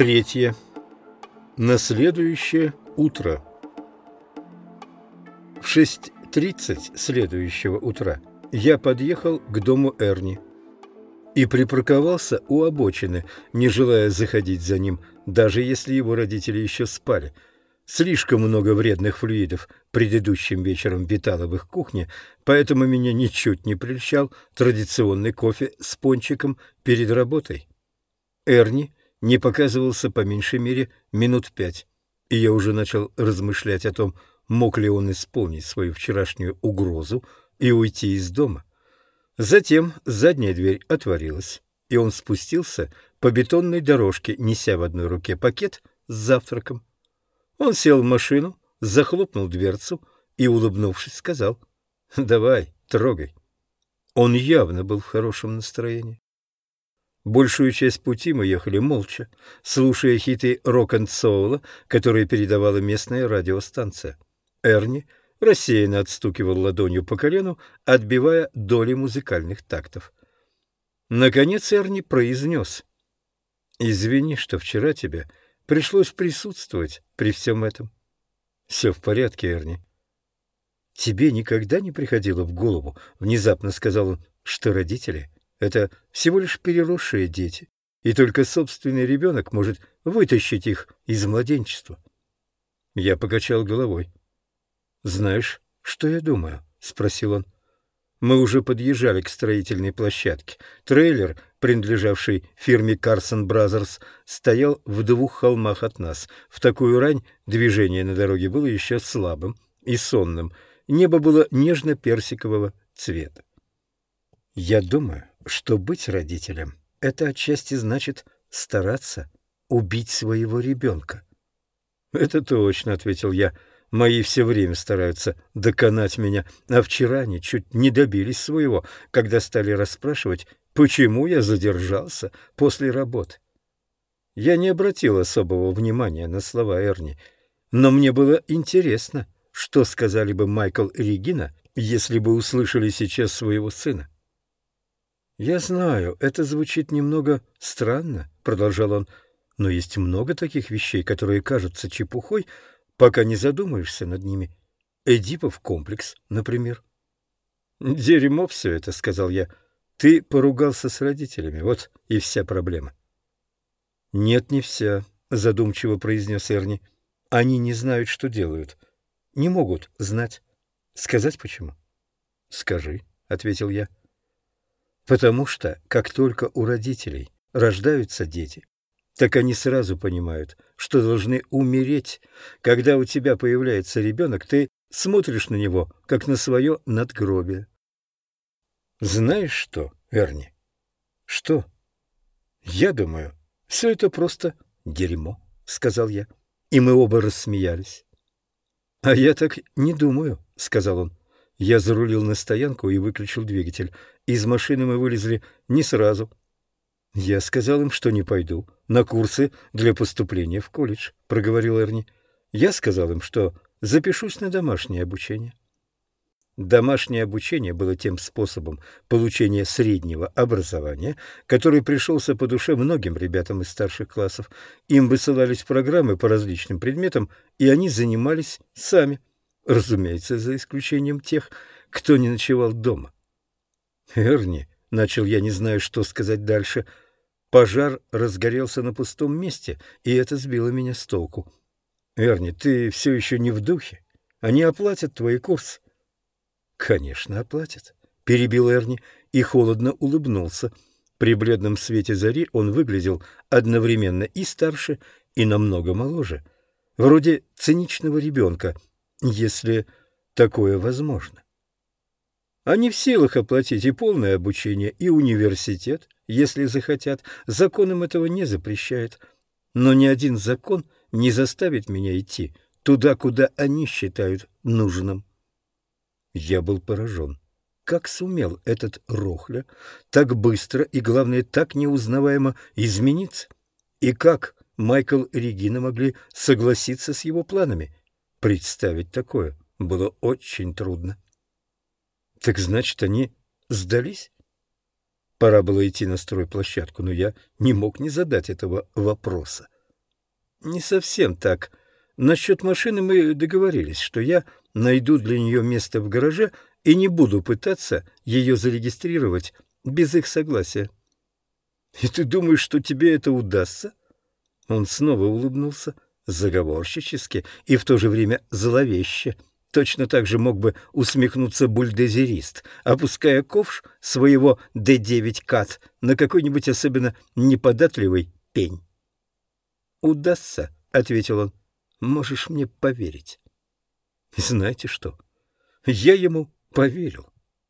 Третье. На следующее утро. В 6.30 следующего утра я подъехал к дому Эрни и припарковался у обочины, не желая заходить за ним, даже если его родители еще спали. Слишком много вредных флюидов предыдущим вечером витало в их кухне, поэтому меня ничуть не прельщал традиционный кофе с пончиком перед работой. Эрни не показывался по меньшей мере минут пять, и я уже начал размышлять о том, мог ли он исполнить свою вчерашнюю угрозу и уйти из дома. Затем задняя дверь отворилась, и он спустился по бетонной дорожке, неся в одной руке пакет с завтраком. Он сел в машину, захлопнул дверцу и, улыбнувшись, сказал «Давай, трогай». Он явно был в хорошем настроении. Большую часть пути мы ехали молча, слушая хиты рок-н-соула, которые передавала местная радиостанция. Эрни рассеянно отстукивал ладонью по колену, отбивая доли музыкальных тактов. Наконец Эрни произнес. «Извини, что вчера тебе пришлось присутствовать при всем этом». «Все в порядке, Эрни». «Тебе никогда не приходило в голову, — внезапно сказал он, — что родители это всего лишь переросшие дети, и только собственный ребенок может вытащить их из младенчества. Я покачал головой. «Знаешь, что я думаю?» — спросил он. Мы уже подъезжали к строительной площадке. Трейлер, принадлежавший фирме Carson Brothers, стоял в двух холмах от нас. В такую рань движение на дороге было еще слабым и сонным. Небо было нежно-персикового цвета. Я думаю, что быть родителем — это отчасти значит стараться убить своего ребенка. — Это точно, — ответил я. Мои все время стараются доконать меня, а вчера они чуть не добились своего, когда стали расспрашивать, почему я задержался после работы. Я не обратил особого внимания на слова Эрни, но мне было интересно, что сказали бы Майкл и Регина, если бы услышали сейчас своего сына. «Я знаю, это звучит немного странно», — продолжал он, — «но есть много таких вещей, которые кажутся чепухой, пока не задумаешься над ними. Эдипов комплекс, например». «Дерьмо все это», — сказал я. «Ты поругался с родителями, вот и вся проблема». «Нет, не вся», — задумчиво произнес Эрни. «Они не знают, что делают. Не могут знать. Сказать почему?» «Скажи», — ответил я. Потому что, как только у родителей рождаются дети, так они сразу понимают, что должны умереть. Когда у тебя появляется ребенок, ты смотришь на него, как на свое надгробие. Знаешь что, Эрни? Что? Я думаю, все это просто дерьмо, сказал я, и мы оба рассмеялись. А я так не думаю, сказал он. Я зарулил на стоянку и выключил двигатель. Из машины мы вылезли не сразу. «Я сказал им, что не пойду на курсы для поступления в колледж», — проговорил Эрни. «Я сказал им, что запишусь на домашнее обучение». Домашнее обучение было тем способом получения среднего образования, который пришелся по душе многим ребятам из старших классов. Им высылались программы по различным предметам, и они занимались сами. Разумеется, за исключением тех, кто не ночевал дома. «Эрни», — начал я, не знаю, что сказать дальше, — пожар разгорелся на пустом месте, и это сбило меня с толку. «Эрни, ты все еще не в духе? Они оплатят твои курсы?» «Конечно, оплатят», — перебил Эрни и холодно улыбнулся. При бледном свете зари он выглядел одновременно и старше, и намного моложе, вроде циничного ребенка — если такое возможно. Они в силах оплатить и полное обучение, и университет, если захотят. Закон им этого не запрещает. Но ни один закон не заставит меня идти туда, куда они считают нужным. Я был поражен. Как сумел этот Рохля так быстро и, главное, так неузнаваемо измениться? И как Майкл и Регина могли согласиться с его планами? Представить такое было очень трудно. Так значит, они сдались? Пора было идти на стройплощадку, но я не мог не задать этого вопроса. Не совсем так. Насчет машины мы договорились, что я найду для нее место в гараже и не буду пытаться ее зарегистрировать без их согласия. И ты думаешь, что тебе это удастся? Он снова улыбнулся, заговорщически и в то же время зловеще. Точно так же мог бы усмехнуться бульдозерист, опуская ковш своего Д-9 КАТ на какой-нибудь особенно неподатливый пень. «Удастся», — ответил он. «Можешь мне поверить». Знаете что? Я ему поверил.